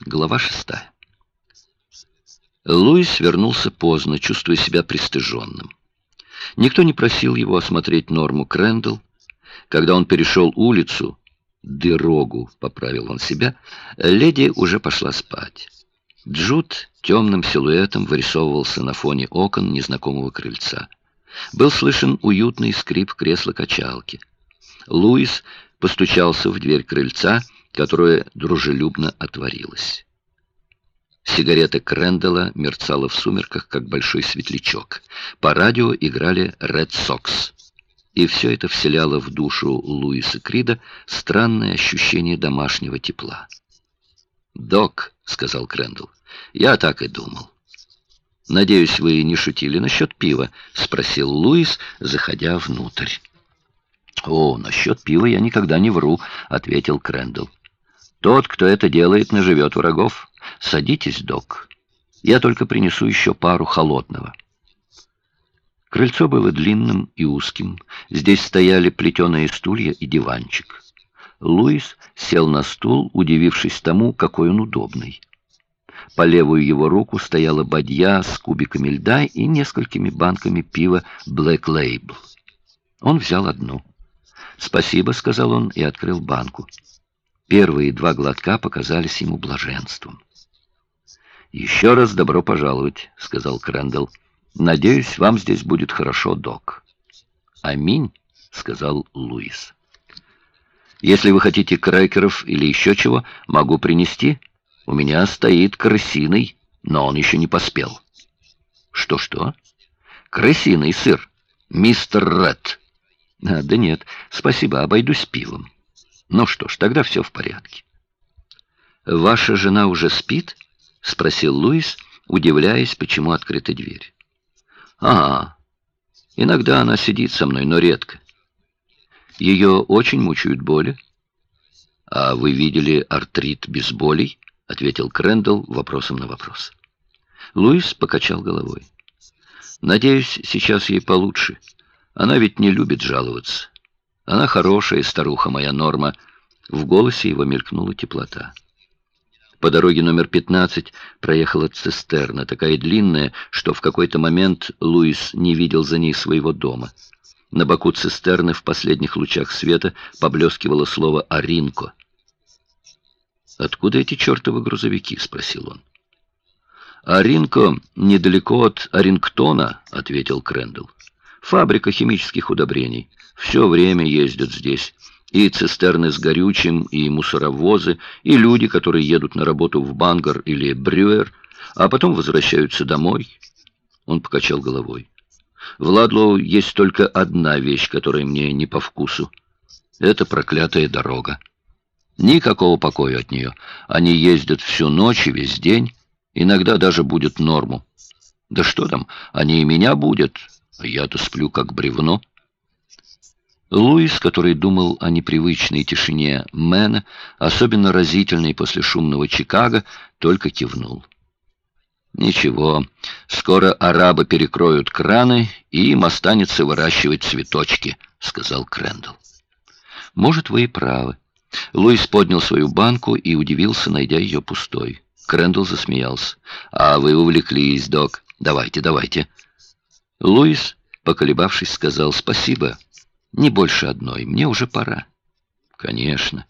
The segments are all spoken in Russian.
Глава шестая. Луис вернулся поздно, чувствуя себя пристыженным. Никто не просил его осмотреть Норму Крэндалл. Когда он перешел улицу, дорогу, поправил он себя, леди уже пошла спать. Джуд темным силуэтом вырисовывался на фоне окон незнакомого крыльца. Был слышен уютный скрип кресла-качалки. Луис постучался в дверь крыльца, которая дружелюбно отворилась. Сигарета Крэндалла мерцала в сумерках, как большой светлячок. По радио играли «Ред Сокс». И все это вселяло в душу Луиса Крида странное ощущение домашнего тепла. «Док», — сказал Крэндалл, — «я так и думал». «Надеюсь, вы не шутили насчет пива?» — спросил Луис, заходя внутрь. «О, насчет пива я никогда не вру», — ответил Крэндалл. Тот, кто это делает, наживет врагов. Садитесь, док. Я только принесу еще пару холодного. Крыльцо было длинным и узким. Здесь стояли плетеные стулья и диванчик. Луис сел на стул, удивившись тому, какой он удобный. По левую его руку стояла бадья с кубиками льда и несколькими банками пива Black Label. Он взял одну. «Спасибо», — сказал он и открыл банку. Первые два глотка показались ему блаженством. «Еще раз добро пожаловать», — сказал Крэндалл. «Надеюсь, вам здесь будет хорошо, док». «Аминь», — сказал Луис. «Если вы хотите крекеров или еще чего, могу принести. У меня стоит крысиный, но он еще не поспел». «Что-что?» «Крысиный сыр. Мистер Ред». А, «Да нет, спасибо, обойдусь пивом». Ну что ж, тогда все в порядке. «Ваша жена уже спит?» — спросил Луис, удивляясь, почему открыта дверь. «А, иногда она сидит со мной, но редко. Ее очень мучают боли». «А вы видели артрит без болей?» — ответил Крэндалл вопросом на вопрос. Луис покачал головой. «Надеюсь, сейчас ей получше. Она ведь не любит жаловаться. Она хорошая старуха, моя Норма. В голосе его мелькнула теплота. По дороге номер 15 проехала цистерна, такая длинная, что в какой-то момент Луис не видел за ней своего дома. На боку цистерны в последних лучах света поблескивало слово «Аринко». «Откуда эти чертовы грузовики?» — спросил он. «Аринко недалеко от Орингтона», — ответил Крэндалл. «Фабрика химических удобрений». Все время ездят здесь. И цистерны с горючим, и мусоровозы, и люди, которые едут на работу в Бангар или Брюер, а потом возвращаются домой. Он покачал головой. В Ладлоу есть только одна вещь, которая мне не по вкусу. Это проклятая дорога. Никакого покоя от нее. Они ездят всю ночь и весь день. Иногда даже будет норму. Да что там, они и меня будут. А я-то сплю как бревно. Луис, который думал о непривычной тишине Мэна, особенно разительной после шумного Чикаго, только кивнул. «Ничего, скоро арабы перекроют краны, и им останется выращивать цветочки», — сказал Крэндалл. «Может, вы и правы». Луис поднял свою банку и удивился, найдя ее пустой. Крэндалл засмеялся. «А вы увлеклись, док. Давайте, давайте». Луис, поколебавшись, сказал «Спасибо». Не больше одной. Мне уже пора. Конечно.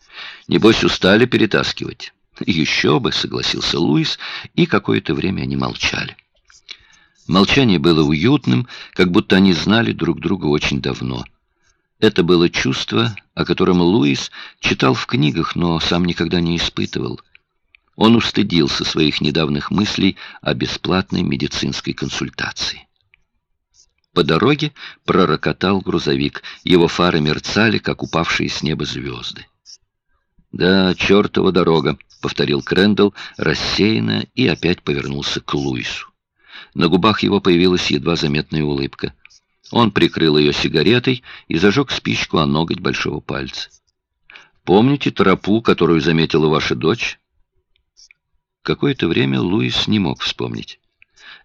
Небось, устали перетаскивать. Еще бы, согласился Луис, и какое-то время они молчали. Молчание было уютным, как будто они знали друг друга очень давно. Это было чувство, о котором Луис читал в книгах, но сам никогда не испытывал. Он устыдился своих недавних мыслей о бесплатной медицинской консультации. По дороге пророкотал грузовик. Его фары мерцали, как упавшие с неба звезды. «Да, чертова дорога», — повторил Крэндалл рассеянно и опять повернулся к Луису. На губах его появилась едва заметная улыбка. Он прикрыл ее сигаретой и зажег спичку о ноготь большого пальца. «Помните тропу, которую заметила ваша дочь?» Какое-то время Луис не мог вспомнить.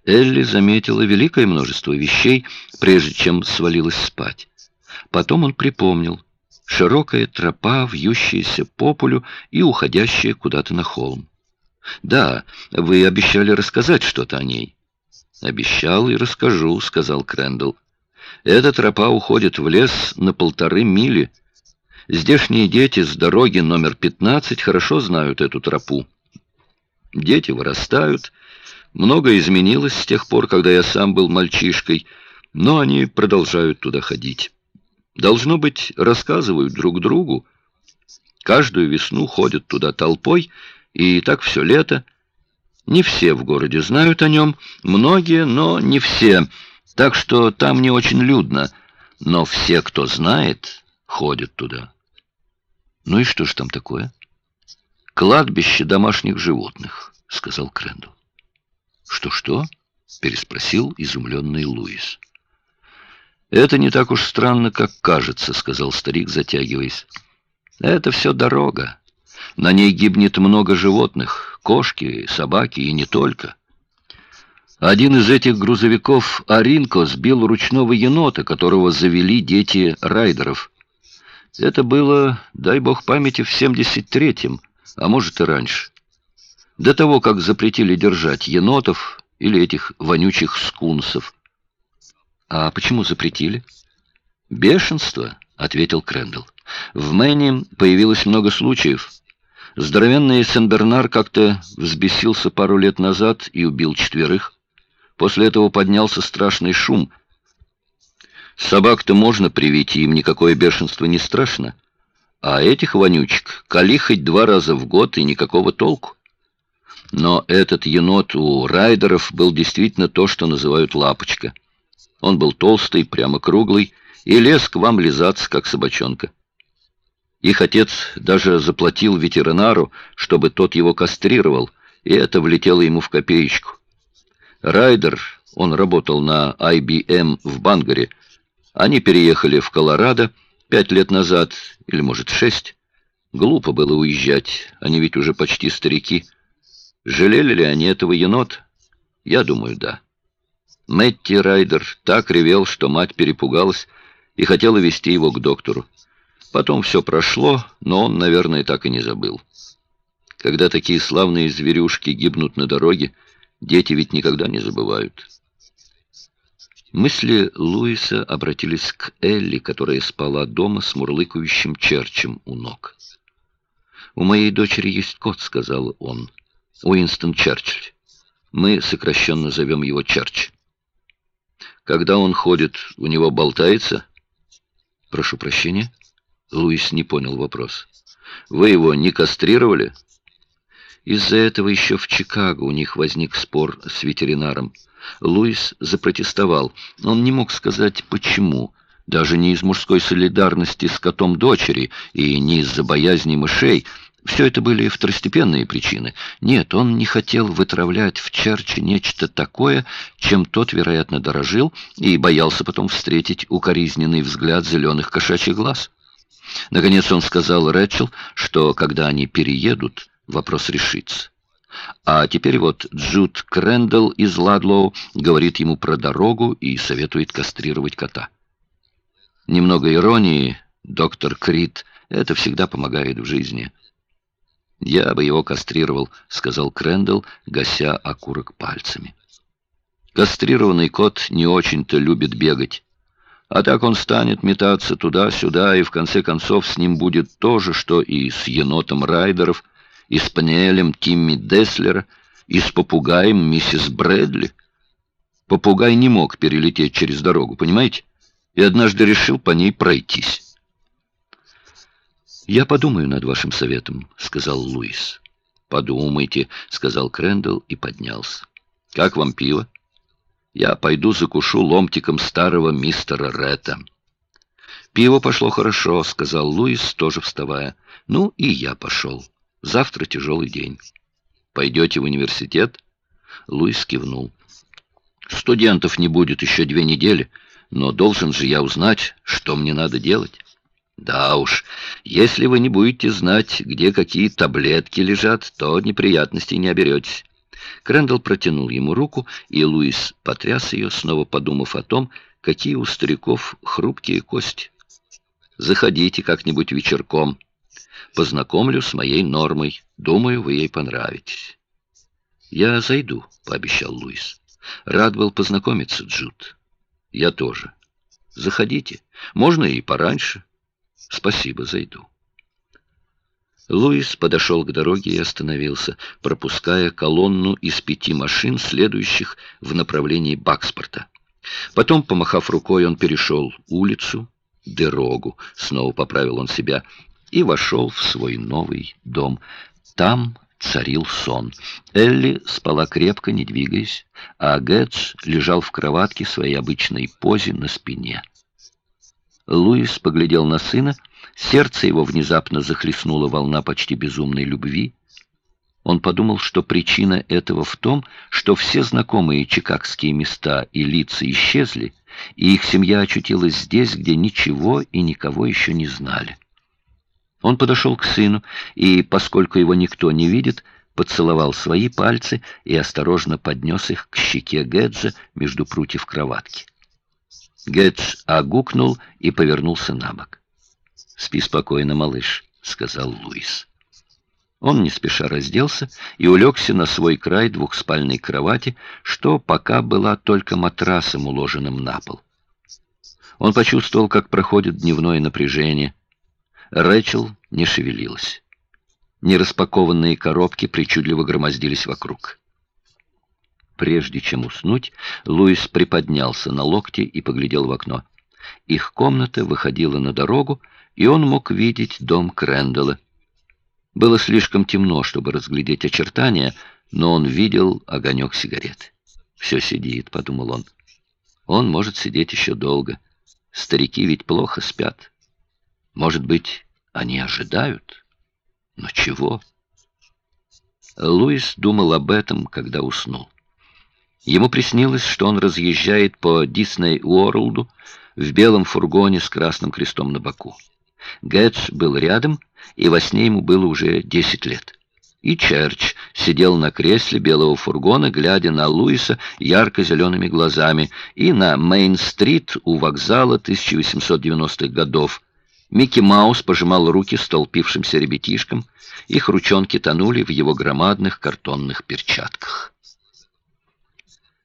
Элли заметила великое множество вещей, прежде чем свалилась спать. Потом он припомнил. Широкая тропа, вьющаяся по полю и уходящая куда-то на холм. Да, вы обещали рассказать что-то о ней. Обещал и расскажу, сказал Крэндалл. Эта тропа уходит в лес на полторы мили. Здешние дети с дороги номер 15 хорошо знают эту тропу. Дети вырастают. Много изменилось с тех пор, когда я сам был мальчишкой, но они продолжают туда ходить. Должно быть, рассказывают друг другу. Каждую весну ходят туда толпой, и так все лето. Не все в городе знают о нем, многие, но не все, так что там не очень людно, но все, кто знает, ходят туда. Ну и что ж там такое? Кладбище домашних животных, сказал Крэндалл. Что-что? переспросил изумленный Луис. «Это не так уж странно, как кажется», — сказал старик, затягиваясь. «Это все дорога. На ней гибнет много животных, кошки, собаки и не только. Один из этих грузовиков Аринко сбил ручного енота, которого завели дети райдеров. Это было, дай бог памяти, в 73-м, а может и раньше. До того, как запретили держать енотов или этих вонючих скунсов. А почему запретили? Бешенство, ответил Крэндалл. В Мэне появилось много случаев. Здоровенный Сен-Бернар как-то взбесился пару лет назад и убил четверых. После этого поднялся страшный шум. Собак-то можно привить, им никакое бешенство не страшно. А этих вонючек кали хоть два раза в год и никакого толку. Но этот енот у райдеров был действительно то, что называют лапочка. Он был толстый, прямо круглый, и лез к вам лизаться, как собачонка. Их отец даже заплатил ветеринару, чтобы тот его кастрировал, и это влетело ему в копеечку. Райдер, он работал на IBM в Бангаре, они переехали в Колорадо пять лет назад, или, может, шесть. Глупо было уезжать, они ведь уже почти старики. Жалели ли они этого енота? Я думаю, да. Мэтти Райдер так ревел, что мать перепугалась и хотела вести его к доктору. Потом все прошло, но он, наверное, так и не забыл. Когда такие славные зверюшки гибнут на дороге, дети ведь никогда не забывают. Мысли Луиса обратились к Элли, которая спала дома с мурлыкающим черчем у ног. «У моей дочери есть кот», — сказал он. «Уинстон Черчилль. Мы сокращенно зовем его Черч». Когда он ходит, у него болтается? Прошу прощения. Луис не понял вопрос. Вы его не кастрировали? Из-за этого еще в Чикаго у них возник спор с ветеринаром. Луис запротестовал. Он не мог сказать, почему. Даже не из мужской солидарности с котом дочери и не из-за боязни мышей, все это были второстепенные причины. Нет, он не хотел вытравлять в Черче нечто такое, чем тот, вероятно, дорожил, и боялся потом встретить укоризненный взгляд зеленых кошачьих глаз. Наконец он сказал Рэчел, что когда они переедут, вопрос решится. А теперь вот Джуд Крэндалл из Ладлоу говорит ему про дорогу и советует кастрировать кота. Немного иронии, доктор Крид, это всегда помогает в жизни. «Я бы его кастрировал», — сказал Крэндалл, гася окурок пальцами. «Кастрированный кот не очень-то любит бегать. А так он станет метаться туда-сюда, и в конце концов с ним будет то же, что и с енотом Райдеров, и с Паниэлем Тимми Деслера, и с попугаем миссис Брэдли. Попугай не мог перелететь через дорогу, понимаете? И однажды решил по ней пройтись». «Я подумаю над вашим советом», — сказал Луис. «Подумайте», — сказал Крэндалл и поднялся. «Как вам пиво?» «Я пойду закушу ломтиком старого мистера Ретта». «Пиво пошло хорошо», — сказал Луис, тоже вставая. «Ну, и я пошел. Завтра тяжелый день». «Пойдете в университет?» Луис кивнул. «Студентов не будет еще две недели, но должен же я узнать, что мне надо делать». Да уж, если вы не будете знать, где какие таблетки лежат, то неприятностей не оберетесь. Крэндалл протянул ему руку, и Луис потряс ее, снова подумав о том, какие у стариков хрупкие кости. «Заходите как-нибудь вечерком. Познакомлю с моей нормой. Думаю, вы ей понравитесь». «Я зайду», — пообещал Луис. «Рад был познакомиться, Джуд». «Я тоже. Заходите. Можно и пораньше». «Спасибо, зайду». Луис подошел к дороге и остановился, пропуская колонну из пяти машин, следующих в направлении Бакспорта. Потом, помахав рукой, он перешел улицу, дорогу, снова поправил он себя, и вошел в свой новый дом. Там царил сон. Элли спала крепко, не двигаясь, а Гэтс лежал в кроватке своей обычной позе на спине. Луис поглядел на сына, сердце его внезапно захлестнула волна почти безумной любви. Он подумал, что причина этого в том, что все знакомые чикагские места и лица исчезли, и их семья очутилась здесь, где ничего и никого еще не знали. Он подошел к сыну и, поскольку его никто не видит, поцеловал свои пальцы и осторожно поднес их к щеке Гэджа между прутьев кроватки. Гэдж огукнул и повернулся на бок. «Спи спокойно, малыш», — сказал Луис. Он не спеша разделся и улегся на свой край двухспальной кровати, что пока была только матрасом, уложенным на пол. Он почувствовал, как проходит дневное напряжение, Рэчел не шевелилась. Нераспакованные коробки причудливо громоздились вокруг. Прежде чем уснуть, Луис приподнялся на локте и поглядел в окно. Их комната выходила на дорогу, и он мог видеть дом Крэндалла. Было слишком темно, чтобы разглядеть очертания, но он видел огонек сигарет. «Все сидит», — подумал он. «Он может сидеть еще долго. Старики ведь плохо спят». Может быть, они ожидают? Но чего? Луис думал об этом, когда уснул. Ему приснилось, что он разъезжает по Дисней Уорлду в белом фургоне с красным крестом на боку. Гэтс был рядом, и во сне ему было уже 10 лет. И Черч сидел на кресле белого фургона, глядя на Луиса ярко-зелеными глазами, и на Мейн-стрит у вокзала 1890-х годов, Микки Маус пожимал руки столпившимся ребятишкам, их ручонки тонули в его громадных картонных перчатках.